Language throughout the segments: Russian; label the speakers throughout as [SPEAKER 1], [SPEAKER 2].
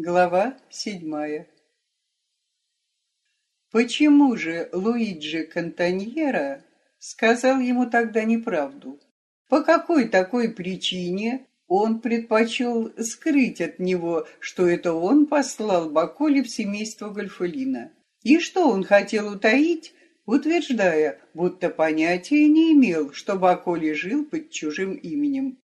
[SPEAKER 1] Глава седьмая Почему же Луиджи Кантаньера сказал ему тогда неправду? По какой такой причине он предпочел скрыть от него, что это он послал Баколи в семейство Гольфулина? И что он хотел утаить, утверждая, будто понятия не имел, что Баколи жил под чужим именем?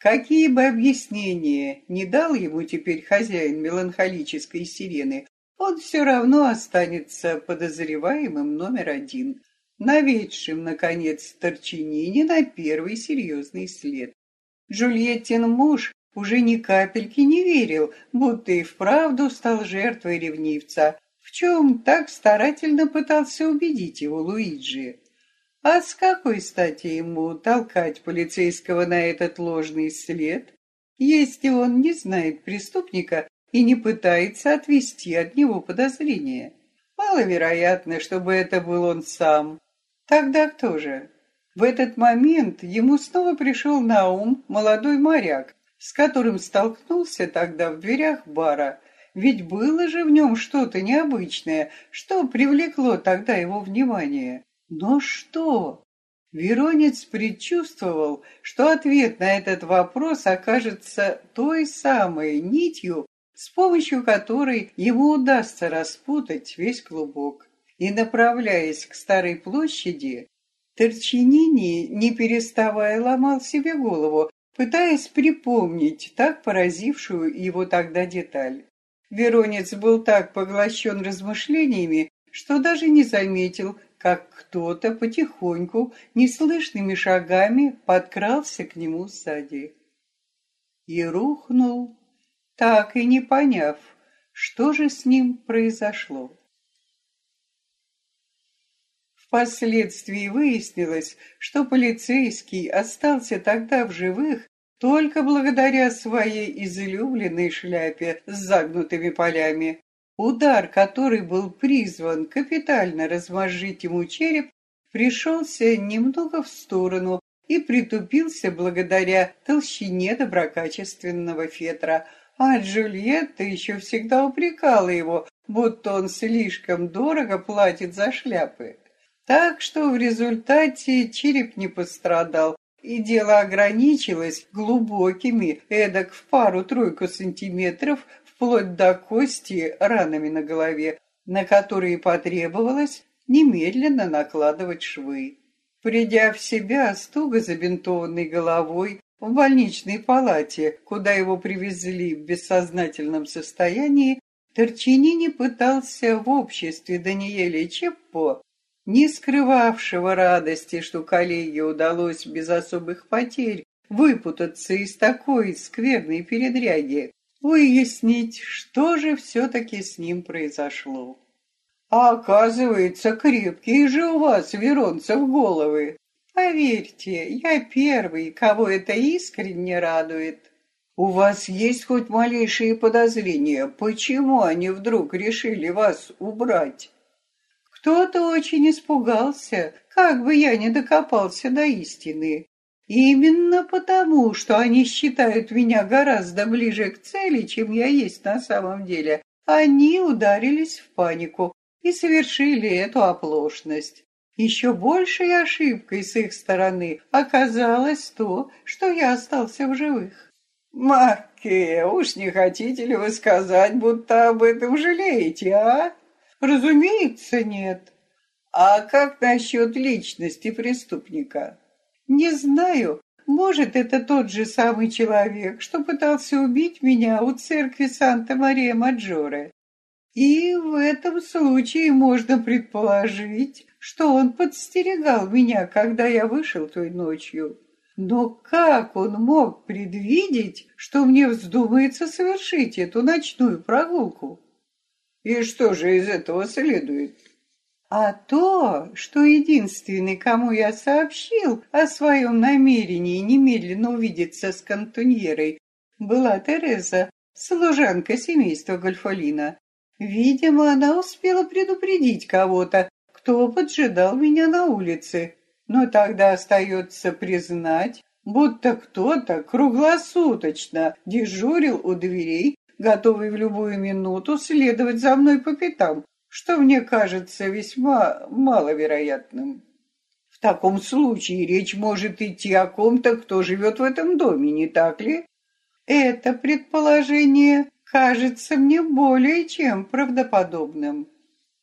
[SPEAKER 1] Какие бы объяснения не дал ему теперь хозяин меланхолической сирены, он все равно останется подозреваемым номер один, наведшим, наконец, Торчинини на первый серьезный след. Джульеттин муж уже ни капельки не верил, будто и вправду стал жертвой ревнивца, в чем так старательно пытался убедить его Луиджи. А с какой стати ему толкать полицейского на этот ложный след, если он не знает преступника и не пытается отвести от него подозрения? Маловероятно, чтобы это был он сам. Тогда кто же? В этот момент ему снова пришел на ум молодой моряк, с которым столкнулся тогда в дверях бара. Ведь было же в нем что-то необычное, что привлекло тогда его внимание. Но что? Веронец предчувствовал, что ответ на этот вопрос окажется той самой нитью, с помощью которой ему удастся распутать весь клубок. И, направляясь к старой площади, Торчинини, не переставая, ломал себе голову, пытаясь припомнить так поразившую его тогда деталь. Веронец был так поглощен размышлениями, что даже не заметил, как кто-то потихоньку, неслышными шагами подкрался к нему сзади. И рухнул, так и не поняв, что же с ним произошло. Впоследствии выяснилось, что полицейский остался тогда в живых только благодаря своей излюбленной шляпе с загнутыми полями, Удар, который был призван капитально размозжить ему череп, пришелся немного в сторону и притупился благодаря толщине доброкачественного фетра, а Джульетта еще всегда упрекала его, будто он слишком дорого платит за шляпы. Так что в результате череп не пострадал, и дело ограничилось глубокими, эдак в пару-тройку сантиметров, вплоть до кости ранами на голове, на которые потребовалось немедленно накладывать швы. Придя в себя с туго забинтованной головой в больничной палате, куда его привезли в бессознательном состоянии, Торчинини пытался в обществе Даниэля Чеппо, не скрывавшего радости, что коллеге удалось без особых потерь выпутаться из такой скверной передряги, выяснить, что же все-таки с ним произошло. А оказывается, крепкие же у вас, веронцев, головы. Поверьте, я первый, кого это искренне радует. У вас есть хоть малейшие подозрения, почему они вдруг решили вас убрать? Кто-то очень испугался, как бы я не докопался до истины. Именно потому, что они считают меня гораздо ближе к цели, чем я есть на самом деле, они ударились в панику и совершили эту оплошность. Еще большей ошибкой с их стороны оказалось то, что я остался в живых. «Маке, уж не хотите ли вы сказать, будто об этом жалеете, а?» «Разумеется, нет». «А как насчет личности преступника?» Не знаю, может, это тот же самый человек, что пытался убить меня у церкви Санта-Мария-Маджоре. И в этом случае можно предположить, что он подстерегал меня, когда я вышел той ночью. Но как он мог предвидеть, что мне вздумается совершить эту ночную прогулку? И что же из этого следует? А то, что единственный, кому я сообщил о своем намерении немедленно увидеться с кантуньерой, была Тереза, служанка семейства Гольфолина. Видимо, она успела предупредить кого-то, кто поджидал меня на улице. Но тогда остается признать, будто кто-то круглосуточно дежурил у дверей готовый в любую минуту следовать за мной по пятам, что мне кажется весьма маловероятным. В таком случае речь может идти о ком-то, кто живет в этом доме, не так ли? Это предположение кажется мне более чем правдоподобным.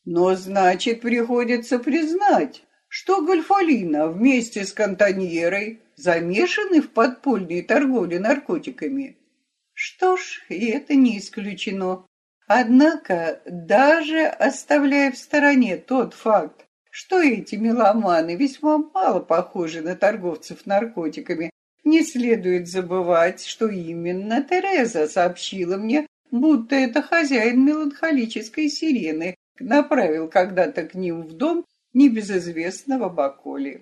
[SPEAKER 1] Но значит, приходится признать, что Гольфолина вместе с Кантоньерой замешаны в подпольной торговле наркотиками. Что ж, и это не исключено. Однако, даже оставляя в стороне тот факт, что эти меломаны весьма мало похожи на торговцев наркотиками, не следует забывать, что именно Тереза сообщила мне, будто это хозяин меланхолической сирены направил когда-то к ним в дом небезызвестного Баколи.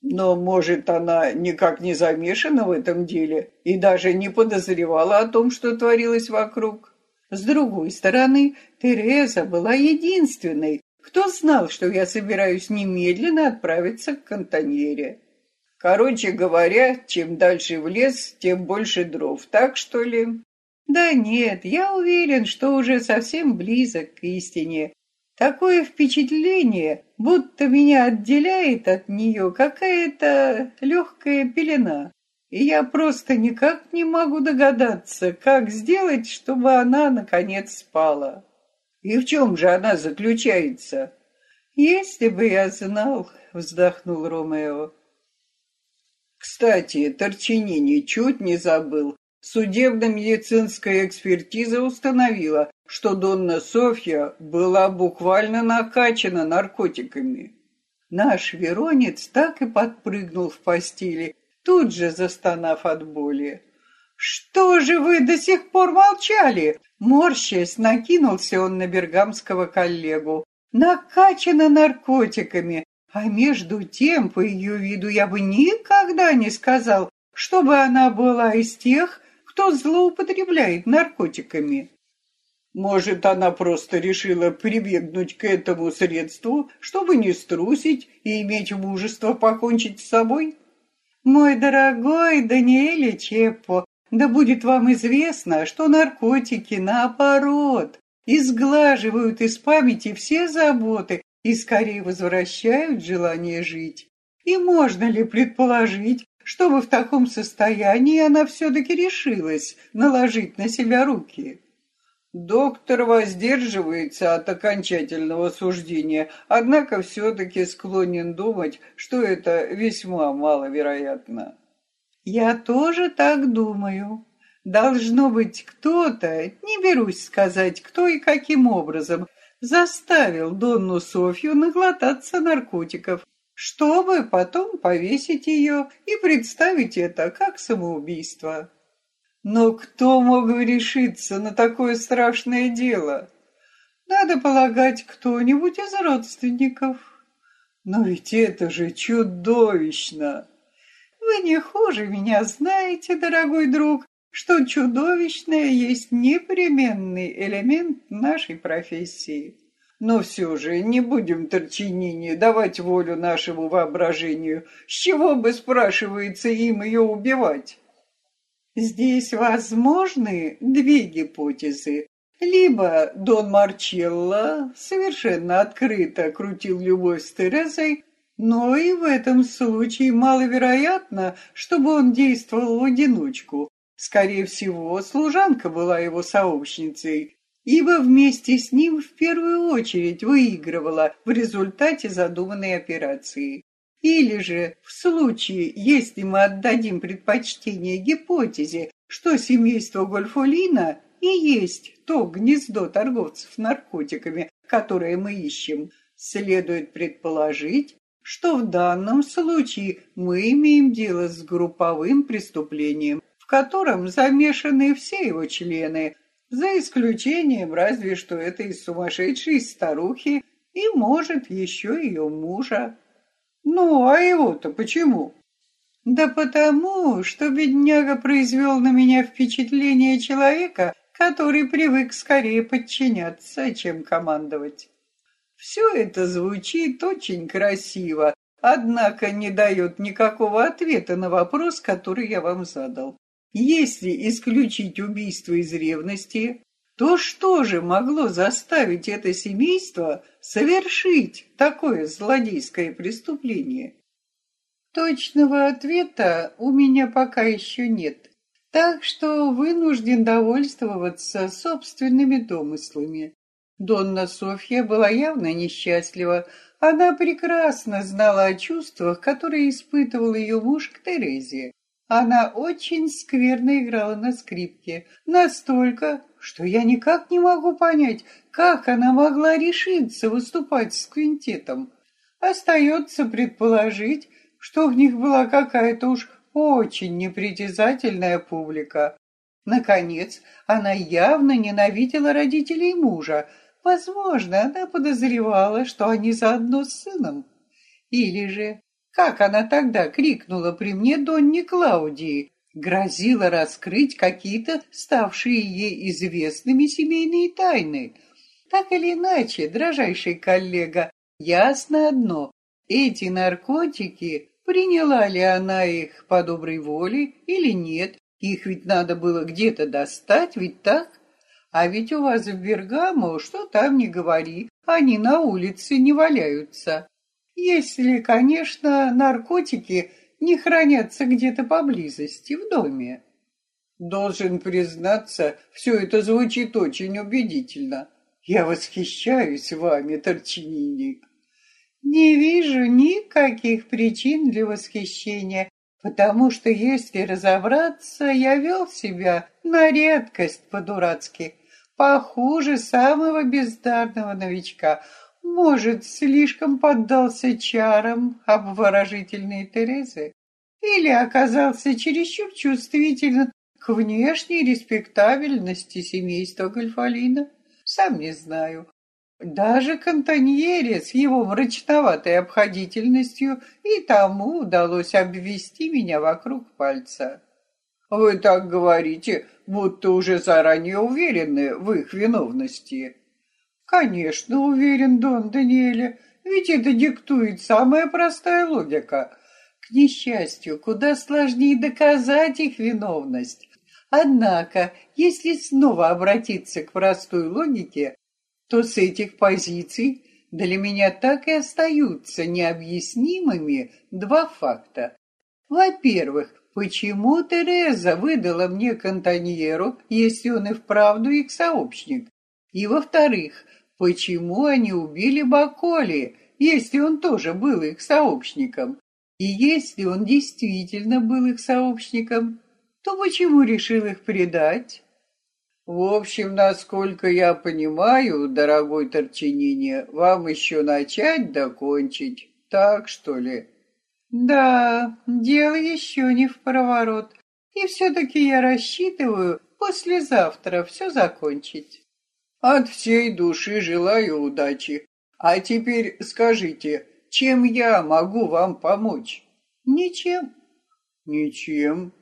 [SPEAKER 1] Но, может, она никак не замешана в этом деле и даже не подозревала о том, что творилось вокруг. С другой стороны, Тереза была единственной, кто знал, что я собираюсь немедленно отправиться к Кантоньере. Короче говоря, чем дальше в лес, тем больше дров, так что ли? Да нет, я уверен, что уже совсем близок к истине. Такое впечатление, будто меня отделяет от нее какая-то легкая пелена. И я просто никак не могу догадаться, как сделать, чтобы она, наконец, спала. И в чем же она заключается? Если бы я знал, вздохнул Ромео. Кстати, Торчинини чуть не забыл. Судебно-медицинская экспертиза установила, что Донна Софья была буквально накачана наркотиками. Наш Веронец так и подпрыгнул в постели, тут же застонав от боли. «Что же вы до сих пор молчали?» Морщаясь, накинулся он на бергамского коллегу. «Накачана наркотиками, а между тем, по ее виду, я бы никогда не сказал, чтобы она была из тех, кто злоупотребляет наркотиками. Может, она просто решила прибегнуть к этому средству, чтобы не струсить и иметь мужество покончить с собой? Мой дорогой Даниэле Чеппо, да будет вам известно, что наркотики, наоборот, изглаживают из памяти все заботы и скорее возвращают желание жить. И можно ли предположить, чтобы в таком состоянии она все-таки решилась наложить на себя руки? Доктор воздерживается от окончательного суждения, однако все-таки склонен думать, что это весьма маловероятно. Я тоже так думаю. Должно быть кто-то, не берусь сказать, кто и каким образом, заставил Донну Софью наглотаться наркотиков, чтобы потом повесить ее и представить это как самоубийство. Но кто мог решиться на такое страшное дело? Надо полагать, кто-нибудь из родственников. Но ведь это же чудовищно! Вы не хуже меня знаете, дорогой друг, что чудовищное есть непременный элемент нашей профессии. Но все же не будем Торчинини давать волю нашему воображению. С чего бы, спрашивается, им ее убивать? Здесь возможны две гипотезы. Либо Дон Марчелло совершенно открыто крутил любовь с Терезой, но и в этом случае маловероятно, чтобы он действовал в одиночку. Скорее всего, служанка была его сообщницей, ибо вместе с ним в первую очередь выигрывала в результате задуманной операции. Или же, в случае, если мы отдадим предпочтение гипотезе, что семейство Гольфолина и есть то гнездо торговцев наркотиками, которое мы ищем, следует предположить, что в данном случае мы имеем дело с групповым преступлением, в котором замешаны все его члены, за исключением разве что этой сумасшедшей старухи и, может, еще ее мужа. Ну, а его-то почему? Да потому, что бедняга произвел на меня впечатление человека, который привык скорее подчиняться, чем командовать. Все это звучит очень красиво, однако не дает никакого ответа на вопрос, который я вам задал. Если исключить убийство из ревности, то что же могло заставить это семейство совершить такое злодейское преступление? Точного ответа у меня пока еще нет, так что вынужден довольствоваться собственными домыслами. Донна Софья была явно несчастлива. Она прекрасно знала о чувствах, которые испытывал ее муж к Терезе. Она очень скверно играла на скрипке, настолько, что я никак не могу понять, как она могла решиться выступать с квинтетом. Остается предположить, что в них была какая-то уж очень непритязательная публика. Наконец, она явно ненавидела родителей мужа. Возможно, она подозревала, что они заодно с сыном. Или же, как она тогда крикнула при мне Донне Клаудии, грозила раскрыть какие-то ставшие ей известными семейные тайны. Так или иначе, дрожайший коллега, ясно одно, эти наркотики Приняла ли она их по доброй воле или нет? Их ведь надо было где-то достать, ведь так? А ведь у вас в Бергамо, что там не говори, они на улице не валяются. Если, конечно, наркотики не хранятся где-то поблизости, в доме. Должен признаться, все это звучит очень убедительно. Я восхищаюсь вами, Торчинини. Не вижу никаких причин для восхищения, потому что, если разобраться, я вел себя на редкость по-дурацки, похуже самого бездарного новичка. Может, слишком поддался чарам обворожительной Терезы? Или оказался чересчур чувствителен к внешней респектабельности семейства Гольфалина? Сам не знаю. Даже Кантоньере с его мрачноватой обходительностью и тому удалось обвести меня вокруг пальца. Вы так говорите, будто уже заранее уверены в их виновности. Конечно, уверен, Дон Даниэля, ведь это диктует самая простая логика. К несчастью, куда сложнее доказать их виновность. Однако, если снова обратиться к простой логике, то с этих позиций для меня так и остаются необъяснимыми два факта. Во-первых, почему Тереза выдала мне Кантаньеру, если он и вправду их сообщник? И во-вторых, почему они убили Баколи, если он тоже был их сообщником? И если он действительно был их сообщником, то почему решил их предать? В общем, насколько я понимаю, дорогой Торчинини, вам еще начать докончить, так что ли? Да, дело еще не в проворот. И все-таки я рассчитываю послезавтра все закончить. От всей души желаю удачи. А теперь скажите, чем я могу вам помочь? Ничем. Ничем.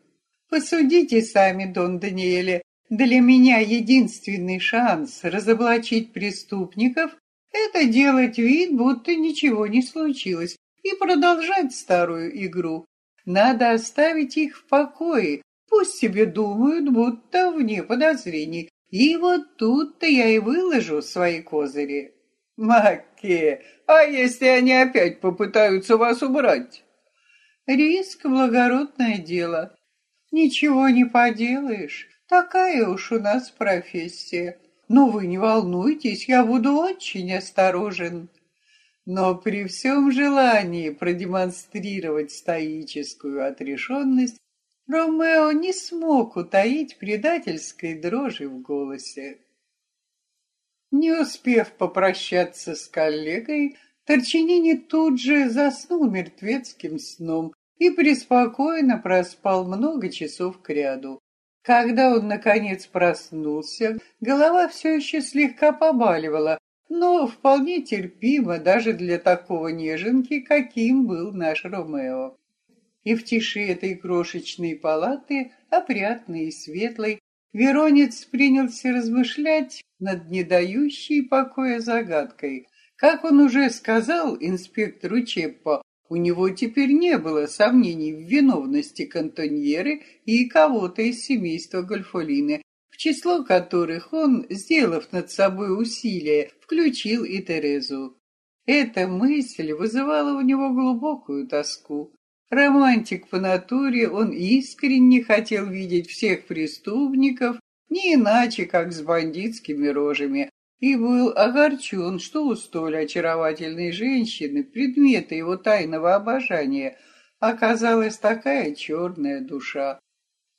[SPEAKER 1] Посудите сами, Дон Даниэле, для меня единственный шанс разоблачить преступников – это делать вид, будто ничего не случилось, и продолжать старую игру. Надо оставить их в покое, пусть себе думают, будто вне подозрений. И вот тут-то я и выложу свои козыри. Маке, а если они опять попытаются вас убрать? Риск – благородное дело. Ничего не поделаешь. Такая уж у нас профессия. Но вы не волнуйтесь, я буду очень осторожен. Но при всем желании продемонстрировать стоическую отрешенность, Ромео не смог утаить предательской дрожи в голосе. Не успев попрощаться с коллегой, Торчинини тут же заснул мертвецким сном и преспокойно проспал много часов кряду. Когда он, наконец, проснулся, голова все еще слегка побаливала, но вполне терпимо даже для такого неженки, каким был наш Ромео. И в тиши этой крошечной палаты, опрятной и светлой, Веронец принялся размышлять над недающей покоя загадкой. Как он уже сказал инспектору Чеппо, У него теперь не было сомнений в виновности кантоньеры и кого-то из семейства Гольфолины, в число которых он, сделав над собой усилие, включил и Терезу. Эта мысль вызывала у него глубокую тоску. Романтик по натуре, он искренне хотел видеть всех преступников не иначе, как с бандитскими рожами, и был огорчен, что у столь очаровательной женщины, предмета его тайного обожания, оказалась такая черная душа.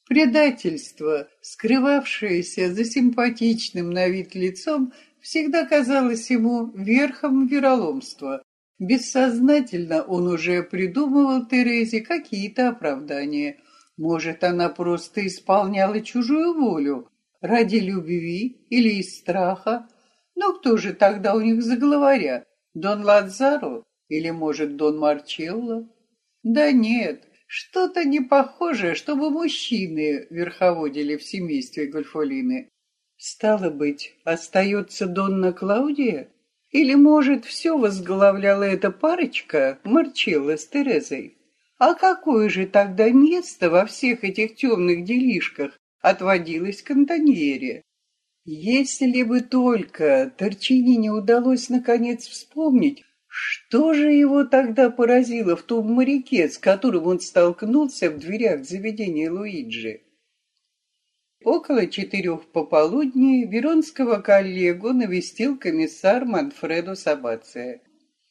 [SPEAKER 1] Предательство, скрывавшееся за симпатичным на вид лицом, всегда казалось ему верхом вероломства. Бессознательно он уже придумывал Терезе какие-то оправдания. Может, она просто исполняла чужую волю ради любви или из страха, но кто же тогда у них за главаря? Дон Лазаро или, может, Дон Марчелло? Да нет, что-то не похожее, чтобы мужчины верховодили в семействе Гольфолины. Стало быть, остается Донна Клаудия? Или, может, все возглавляла эта парочка Марчелло с Терезой? А какое же тогда место во всех этих темных делишках отводилось к Антоньере? Если бы только Торчини не удалось наконец вспомнить, что же его тогда поразило в том моряке, с которым он столкнулся в дверях заведения Луиджи? Около четырех пополудни Веронского коллегу навестил комиссар Манфредо Сабация.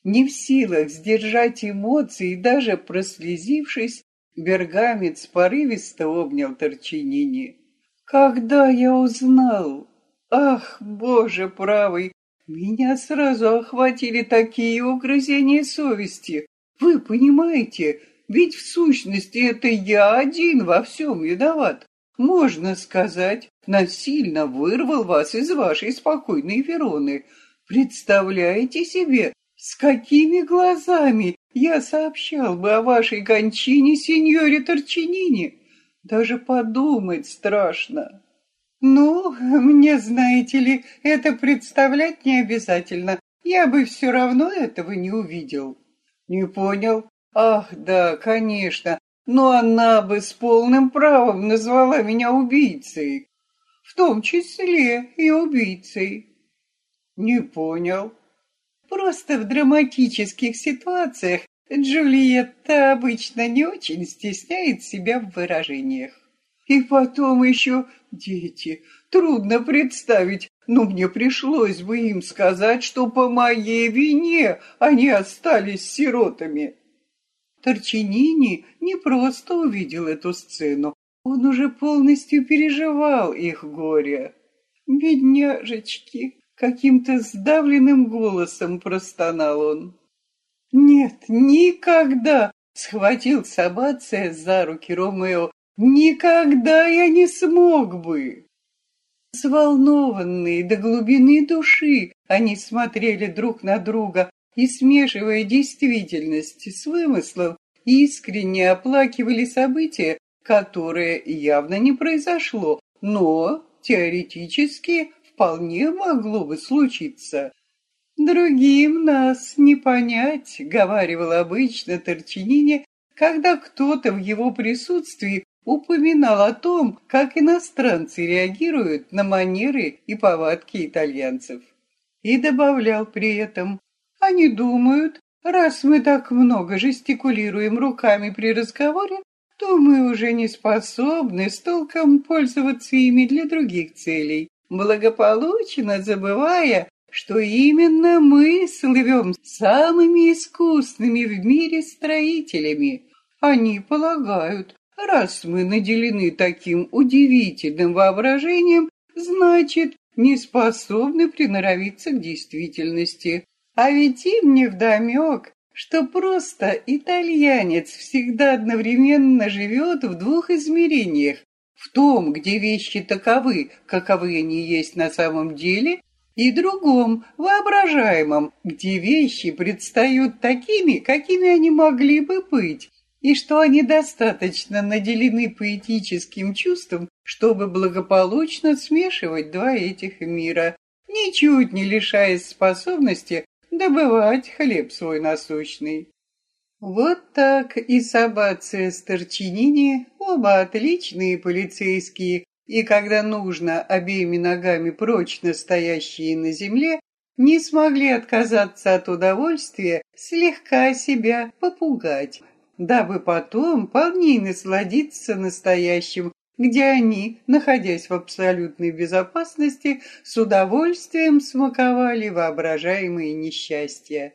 [SPEAKER 1] Не в силах сдержать эмоции, даже прослезившись, Бергамец порывисто обнял Торчинини. «Когда я узнал, Ах, Боже правый, меня сразу охватили такие угрызения совести. Вы понимаете, ведь в сущности это я один во всем виноват. Можно сказать, насильно вырвал вас из вашей спокойной Вероны. Представляете себе, с какими глазами я сообщал бы о вашей кончине сеньоре Торчинини? Даже подумать страшно. «Ну, мне, знаете ли, это представлять не обязательно. Я бы все равно этого не увидел». «Не понял? Ах, да, конечно. Но она бы с полным правом назвала меня убийцей. В том числе и убийцей». «Не понял». «Просто в драматических ситуациях Джульетта обычно не очень стесняет себя в выражениях. И потом еще дети. Трудно представить, но мне пришлось бы им сказать, что по моей вине они остались сиротами. Торчинини не просто увидел эту сцену, он уже полностью переживал их горе. «Бедняжечки!» — каким-то сдавленным голосом простонал он. «Нет, никогда!» — схватил Сабация за руки Ромео Никогда я не смог бы. Взволнованные до глубины души, они смотрели друг на друга и, смешивая действительность с вымыслом, искренне оплакивали событие, которое явно не произошло, но теоретически вполне могло бы случиться. «Другим нас не понять», — говаривал обычно Торчинини, когда кто-то в его присутствии упоминал о том, как иностранцы реагируют на манеры и повадки итальянцев. И добавлял при этом, они думают, раз мы так много жестикулируем руками при разговоре, то мы уже не способны с толком пользоваться ими для других целей, благополучно забывая, что именно мы слывем самыми искусными в мире строителями. Они полагают, Раз мы наделены таким удивительным воображением, значит, не способны приноровиться к действительности. А ведь им не вдомек, что просто итальянец всегда одновременно живет в двух измерениях. В том, где вещи таковы, каковы они есть на самом деле, и другом, воображаемом, где вещи предстают такими, какими они могли бы быть, и что они достаточно наделены поэтическим чувством, чтобы благополучно смешивать два этих мира, ничуть не лишаясь способности добывать хлеб свой насущный. Вот так и Сабация с Торчинини, оба отличные полицейские, и когда нужно, обеими ногами прочно стоящие на земле, не смогли отказаться от удовольствия слегка себя попугать, дабы потом полнее насладиться настоящим, где они, находясь в абсолютной безопасности, с удовольствием смаковали воображаемые несчастья.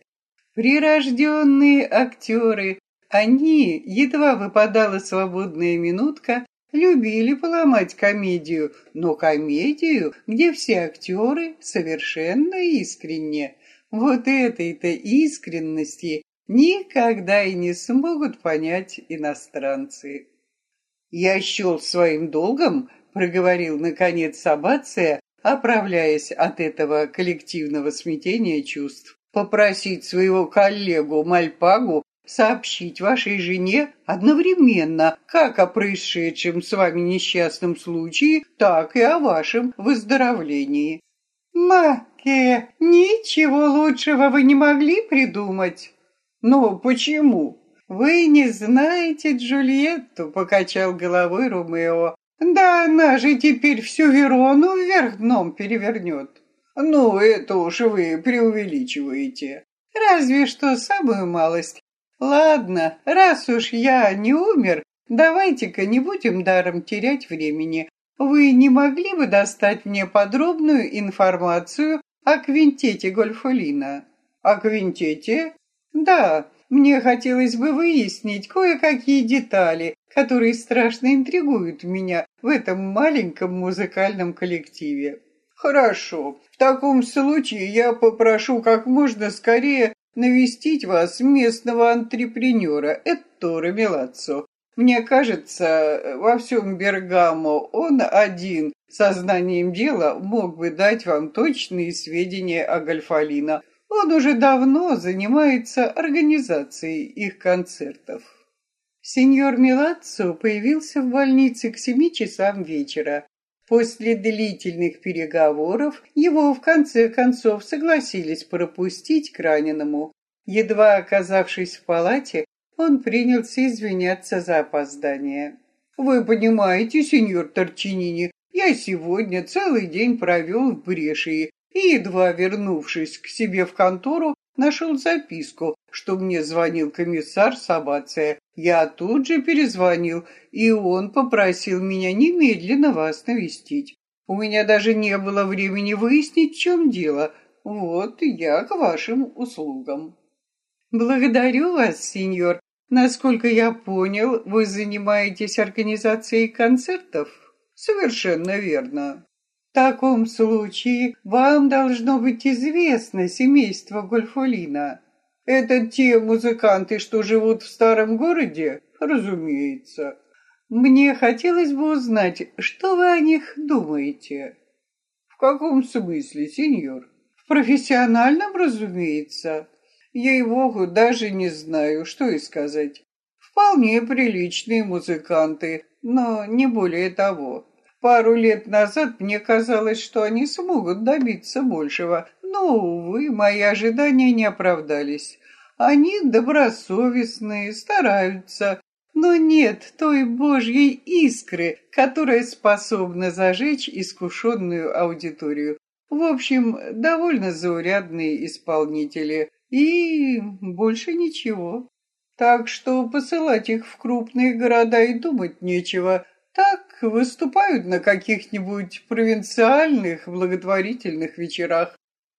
[SPEAKER 1] Прирожденные актеры, они, едва выпадала свободная минутка, любили поломать комедию, но комедию, где все актеры совершенно искренне. Вот этой-то искренности никогда и не смогут понять иностранцы. «Я счел своим долгом», — проговорил наконец Сабация, оправляясь от этого коллективного смятения чувств, попросить своего коллегу Мальпагу сообщить вашей жене одновременно как о происшедшем с вами несчастном случае, так и о вашем выздоровлении. Маке, ничего лучшего вы не могли придумать. Но почему? Вы не знаете Джульетту, покачал головой Ромео. Да она же теперь всю Верону вверх дном перевернет. Ну, это уж вы преувеличиваете. Разве что самую малость. Ладно, раз уж я не умер, давайте-ка не будем даром терять времени. Вы не могли бы достать мне подробную информацию о квинтете Гольфолина? О квинтете? Да, мне хотелось бы выяснить кое-какие детали, которые страшно интригуют меня в этом маленьком музыкальном коллективе. Хорошо. В таком случае я попрошу как можно скорее навестить вас местного антрепренера Этторе Мелаццо. Мне кажется, во всем Бергамо он один сознанием дела мог бы дать вам точные сведения о Гальфалино. Он уже давно занимается организацией их концертов. Сеньор Милаццо появился в больнице к семи часам вечера. После длительных переговоров его в конце концов согласились пропустить к раненому. Едва оказавшись в палате, он принялся извиняться за опоздание. «Вы понимаете, сеньор Торчинини, я сегодня целый день провел в Брешии и, едва вернувшись к себе в контору, нашел записку, что мне звонил комиссар Сабация. Я тут же перезвонил, и он попросил меня немедленно вас навестить. У меня даже не было времени выяснить, в чем дело. Вот я к вашим услугам. Благодарю вас, сеньор. Насколько я понял, вы занимаетесь организацией концертов? Совершенно верно. Таком случае вам должно быть известно семейство Гольфолина. Это те музыканты, что живут в старом городе? Разумеется. Мне хотелось бы узнать, что вы о них думаете. В каком смысле, сеньор? В профессиональном, разумеется. Ей-богу, даже не знаю, что и сказать. Вполне приличные музыканты, но не более того. Пару лет назад мне казалось, что они смогут добиться большего, но, увы, мои ожидания не оправдались. Они добросовестные, стараются, но нет той божьей искры, которая способна зажечь искушенную аудиторию. В общем, довольно заурядные исполнители. И больше ничего. Так что посылать их в крупные города и думать нечего. Так выступают на каких-нибудь провинциальных благотворительных вечерах.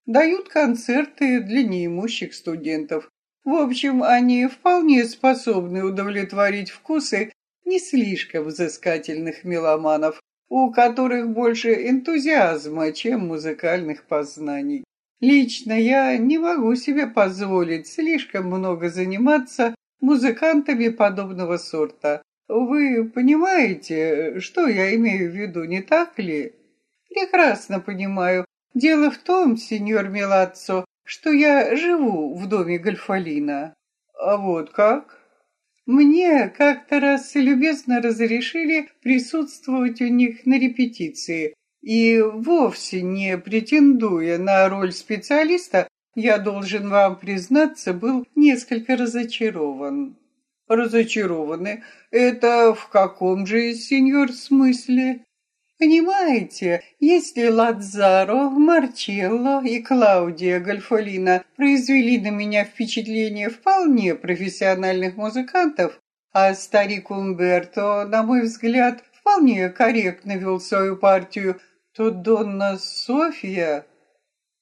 [SPEAKER 1] Дают концерты для неимущих студентов. В общем, они вполне способны удовлетворить вкусы не слишком взыскательных меломанов, у которых больше энтузиазма, чем музыкальных познаний. Лично я не могу себе позволить слишком много заниматься музыкантами подобного сорта. Вы понимаете, что я имею в виду, не так ли? Прекрасно понимаю. Дело в том, сеньор Мелаццо, что я живу в доме Гольфалина. А вот как? Мне как-то раз любезно разрешили присутствовать у них на репетиции. И вовсе не претендуя на роль специалиста, я должен вам признаться, был несколько разочарован. Разочарованы? Это в каком же, сеньор, смысле? Понимаете, если Ладзаро, Марчелло и Клаудия Гальфолина произвели на меня впечатление вполне профессиональных музыкантов, а старик Умберто, на мой взгляд, вполне корректно вел свою партию, то Донна Софья...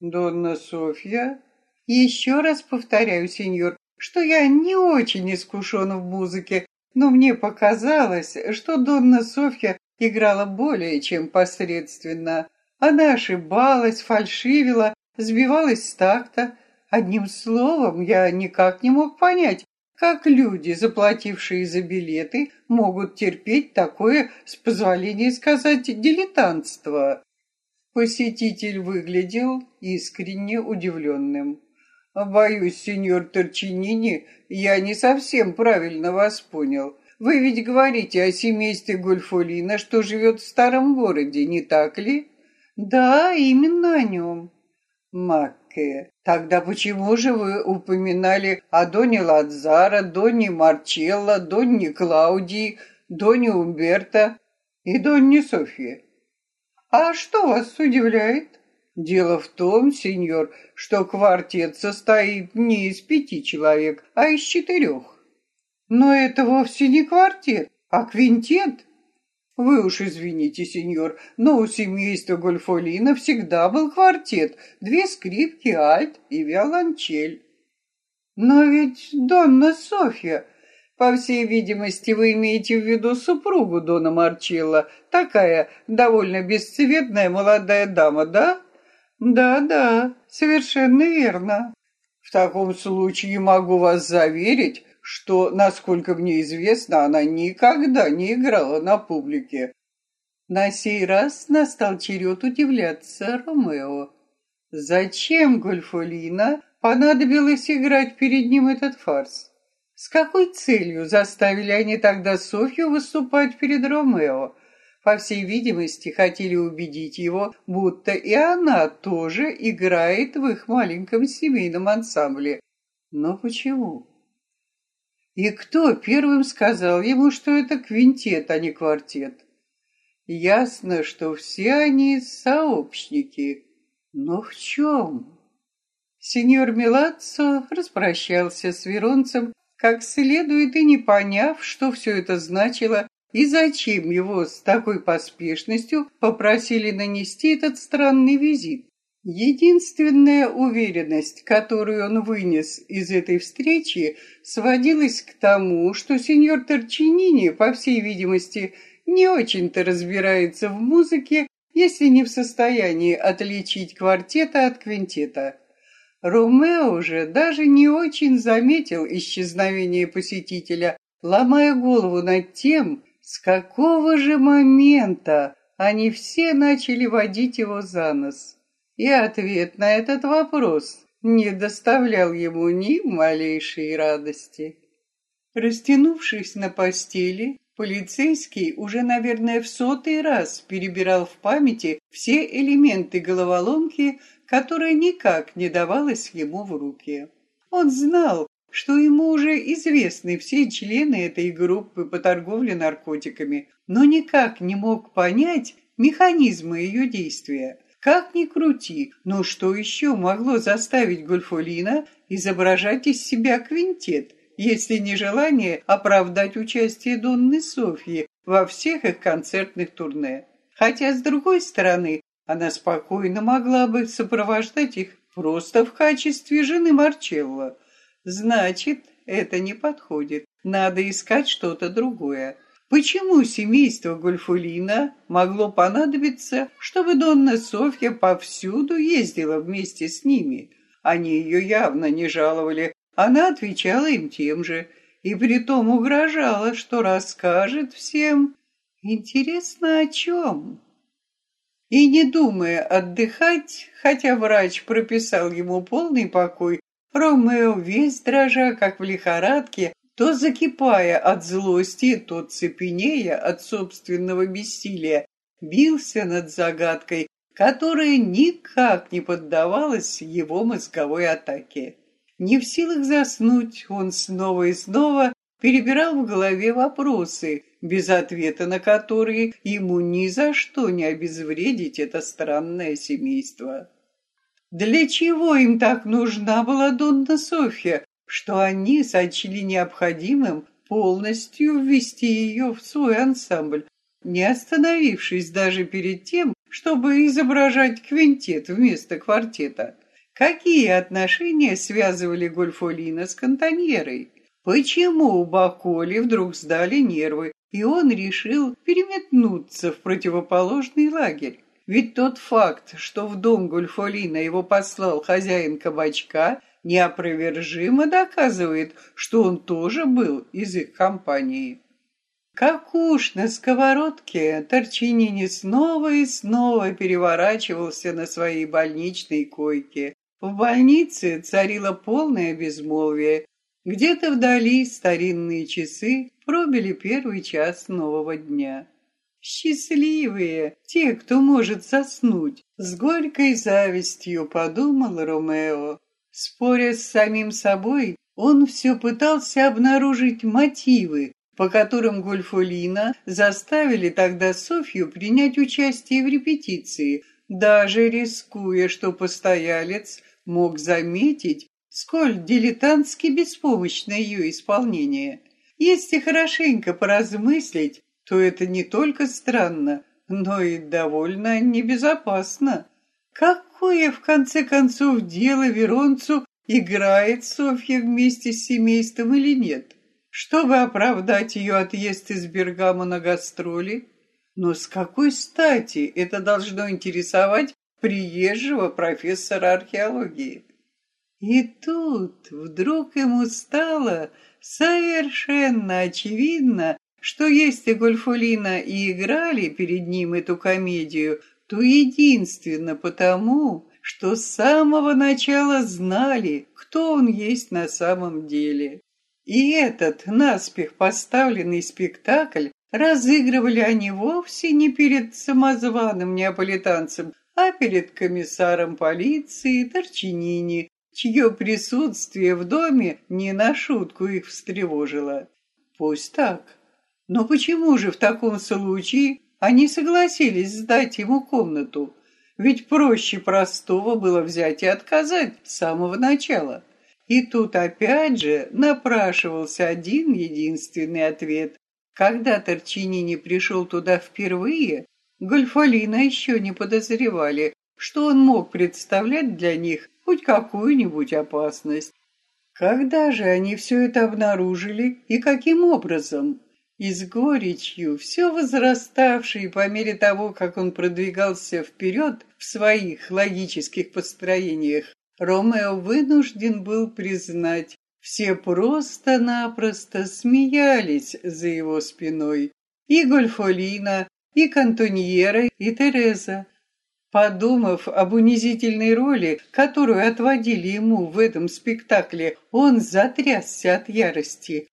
[SPEAKER 1] Донна Софья? Еще раз повторяю, сеньор, что я не очень искушен в музыке, но мне показалось, что Донна Софья играла более чем посредственно. Она ошибалась, фальшивила, сбивалась с такта. Одним словом, я никак не мог понять, как люди, заплатившие за билеты, могут терпеть такое, с позволения сказать, дилетантство. Посетитель выглядел искренне удивленным. «Боюсь, сеньор Торчинини, я не совсем правильно вас понял. Вы ведь говорите о семействе Гольфолина, что живет в старом городе, не так ли? Да, именно о нем. Макке, тогда почему же вы упоминали о Доне Ладзара, Доне Марчелло, Доне Клаудии, Доне Умберто и Доне Софье? А что вас удивляет? Дело в том, сеньор, что квартет состоит не из пяти человек, а из четырех. Но это вовсе не квартет, а квинтет. Вы уж извините, сеньор, но у семейства Гольфолина всегда был квартет, две скрипки, альт и виолончель. Но ведь Донна Софья, по всей видимости, вы имеете в виду супругу Дона Марчелло, такая довольно бесцветная молодая дама, да? Да-да, совершенно верно. В таком случае могу вас заверить, что, насколько мне известно, она никогда не играла на публике. На сей раз настал черед удивляться Ромео. Зачем Гольфолина понадобилось играть перед ним этот фарс? С какой целью заставили они тогда Софью выступать перед Ромео? По всей видимости, хотели убедить его, будто и она тоже играет в их маленьком семейном ансамбле. Но почему? И кто первым сказал ему, что это квинтет, а не квартет? Ясно, что все они сообщники. Но в чем? Сеньор Милаццо распрощался с Веронцем, как следует и не поняв, что все это значило и зачем его с такой поспешностью попросили нанести этот странный визит. Единственная уверенность, которую он вынес из этой встречи, сводилась к тому, что сеньор Торчинини, по всей видимости, не очень-то разбирается в музыке, если не в состоянии отличить квартета от квинтета. Ромео же даже не очень заметил исчезновение посетителя, ломая голову над тем, с какого же момента они все начали водить его за нос и ответ на этот вопрос не доставлял ему ни малейшей радости. Растянувшись на постели, полицейский уже, наверное, в сотый раз перебирал в памяти все элементы головоломки, которая никак не давалась ему в руки. Он знал, что ему уже известны все члены этой группы по торговле наркотиками, но никак не мог понять механизмы ее действия. Как ни крути, но что еще могло заставить Гольфолина изображать из себя квинтет, если не желание оправдать участие Донны Софьи во всех их концертных турне? Хотя, с другой стороны, она спокойно могла бы сопровождать их просто в качестве жены Марчелло. Значит, это не подходит. Надо искать что-то другое. Почему семейство Гольфулина могло понадобиться, чтобы Донна Софья повсюду ездила вместе с ними? Они ее явно не жаловали, она отвечала им тем же, и притом угрожала, что расскажет всем. Интересно, о чем? И не думая отдыхать, хотя врач прописал ему полный покой, Ромео весь дрожа, как в лихорадке, то закипая от злости, то цепенея от собственного бессилия, бился над загадкой, которая никак не поддавалась его мозговой атаке. Не в силах заснуть, он снова и снова перебирал в голове вопросы, без ответа на которые ему ни за что не обезвредить это странное семейство. Для чего им так нужна была Донна Софья, что они сочли необходимым полностью ввести ее в свой ансамбль, не остановившись даже перед тем, чтобы изображать квинтет вместо квартета? Какие отношения связывали Гольфолина с Кантоньерой? Почему у Баколи вдруг сдали нервы, и он решил переметнуться в противоположный лагерь? Ведь тот факт, что в дом Гульфолина его послал хозяин кабачка, неопровержимо доказывает, что он тоже был из их компании. Как уж на сковородке Торчинини снова и снова переворачивался на своей больничной койке, в больнице царило полное безмолвие. Где-то вдали старинные часы пробили первый час нового дня. Счастливые те, кто может заснуть, с горькой завистью подумал Ромео. Споря с самим собой, он все пытался обнаружить мотивы, по которым Гольфолина заставили тогда Софью принять участие в репетиции, даже рискуя, что постоялец мог заметить, сколь дилетантски беспомощно ее исполнение. Если хорошенько поразмыслить, то это не только странно, но и довольно небезопасно. Какое, в конце концов, дело Веронцу, играет Софья вместе с семейством или нет? Чтобы оправдать ее отъезд из Бергама на гастроли? Но с какой стати это должно интересовать приезжего профессора археологии. И тут вдруг ему стало совершенно очевидно, что если Гольфулина и играли перед ним эту комедию, то единственно потому, что с самого начала знали, кто он есть на самом деле. И этот наспех поставленный спектакль разыгрывали они вовсе не перед самозваным неаполитанцем, а перед комиссаром полиции Торчинини, чье присутствие в доме не на шутку их встревожило. Пусть так. Но почему же в таком случае они согласились сдать ему комнату? Ведь проще простого было взять и отказать с самого начала. И тут опять же напрашивался один единственный ответ. Когда Торчинини пришел туда впервые, Гольфалина еще не подозревали, что он мог представлять для них хоть какую-нибудь опасность. Когда же они все это обнаружили и каким образом? И с горечью, все возраставшей по мере того, как он продвигался вперед в своих логических построениях, Ромео вынужден был признать, все просто-напросто смеялись за его спиной. И Гольфолина, и Кантоньера, и Тереза. Подумав об унизительной роли, которую отводили ему в этом спектакле, он затрясся от ярости.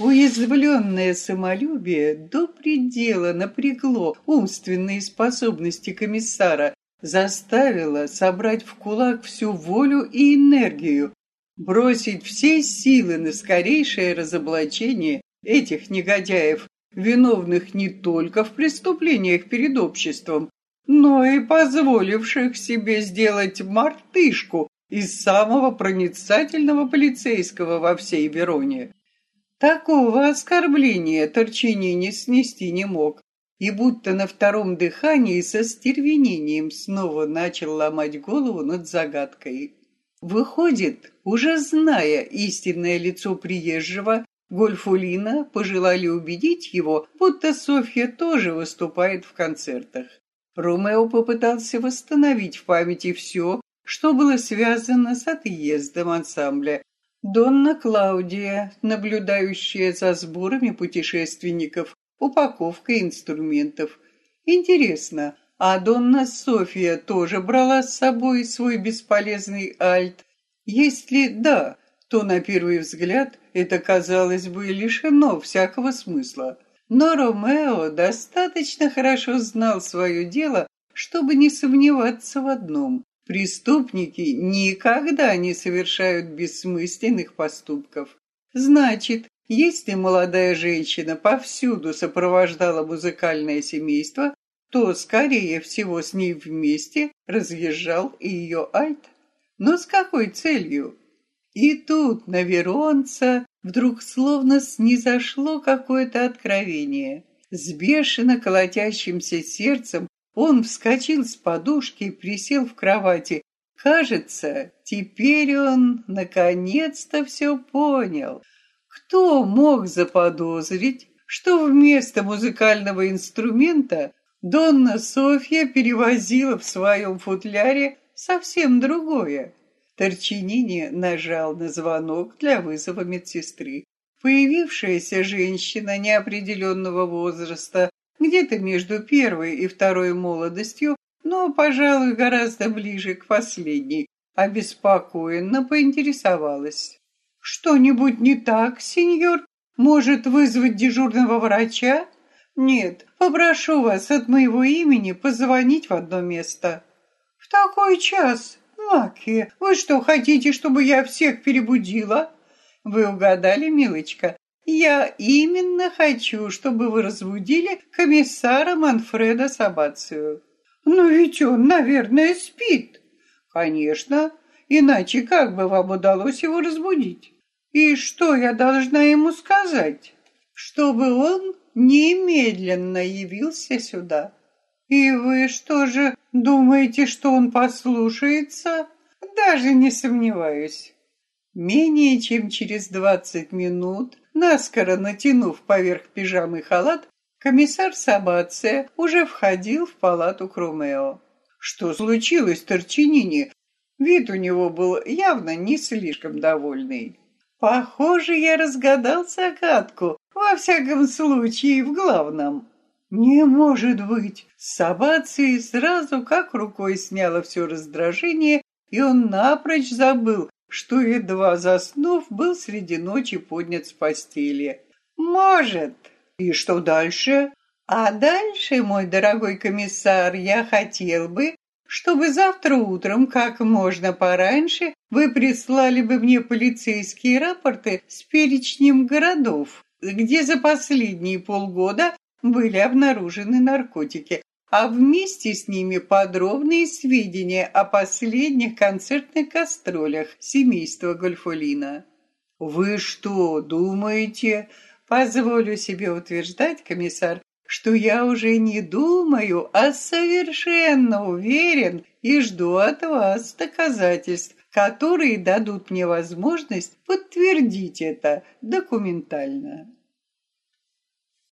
[SPEAKER 1] Уязвленное самолюбие до предела напрягло умственные способности комиссара, заставило собрать в кулак всю волю и энергию, бросить все силы на скорейшее разоблачение этих негодяев, виновных не только в преступлениях перед обществом, но и позволивших себе сделать мартышку из самого проницательного полицейского во всей Вероне. Такого оскорбления Торчини не снести не мог, и будто на втором дыхании со стервенением снова начал ломать голову над загадкой. Выходит, уже зная истинное лицо приезжего, Гольфулина пожелали убедить его, будто Софья тоже выступает в концертах. Ромео попытался восстановить в памяти все, что было связано с отъездом ансамбля. Донна Клаудия, наблюдающая за сборами путешественников, упаковкой инструментов. Интересно, а Донна София тоже брала с собой свой бесполезный альт? Если да, то на первый взгляд это, казалось бы, лишено всякого смысла. Но Ромео достаточно хорошо знал свое дело, чтобы не сомневаться в одном. Преступники никогда не совершают бессмысленных поступков. Значит, если молодая женщина повсюду сопровождала музыкальное семейство, то, скорее всего, с ней вместе разъезжал и ее альт. Но с какой целью? И тут на Веронца вдруг словно снизошло какое-то откровение. С бешено колотящимся сердцем он вскочил с подушки и присел в кровати. Кажется, теперь он наконец-то все понял. Кто мог заподозрить, что вместо музыкального инструмента Донна Софья перевозила в своем футляре совсем другое? Торчинини нажал на звонок для вызова медсестры. Появившаяся женщина неопределенного возраста, где-то между первой и второй молодостью, но, пожалуй, гораздо ближе к последней, обеспокоенно поинтересовалась. «Что-нибудь не так, сеньор? Может, вызвать дежурного врача?» «Нет, попрошу вас от моего имени позвонить в одно место». «В такой час?» Маки, вы что, хотите, чтобы я всех перебудила? Вы угадали, милочка. Я именно хочу, чтобы вы разбудили комиссара Манфреда Сабацию. Но ведь он, наверное, спит. Конечно, иначе как бы вам удалось его разбудить? И что я должна ему сказать? Чтобы он немедленно явился сюда. «И вы что же, думаете, что он послушается?» «Даже не сомневаюсь». Менее чем через двадцать минут, наскоро натянув поверх пижамы халат, комиссар Сабация уже входил в палату Крумео. «Что случилось, Торчинини?» Вид у него был явно не слишком довольный. «Похоже, я разгадал загадку, во всяком случае, в главном». «Не может быть!» Сабаций сразу как рукой сняла все раздражение, и он напрочь забыл, что, едва заснув, был среди ночи поднят с постели. «Может!» «И что дальше?» «А дальше, мой дорогой комиссар, я хотел бы, чтобы завтра утром, как можно пораньше, вы прислали бы мне полицейские рапорты с перечнем городов, где за последние полгода были обнаружены наркотики, а вместе с ними подробные сведения о последних концертных гастролях семейства Гольфолина. «Вы что, думаете?» «Позволю себе утверждать, комиссар, что я уже не думаю, а совершенно уверен и жду от вас доказательств, которые дадут мне возможность подтвердить это документально».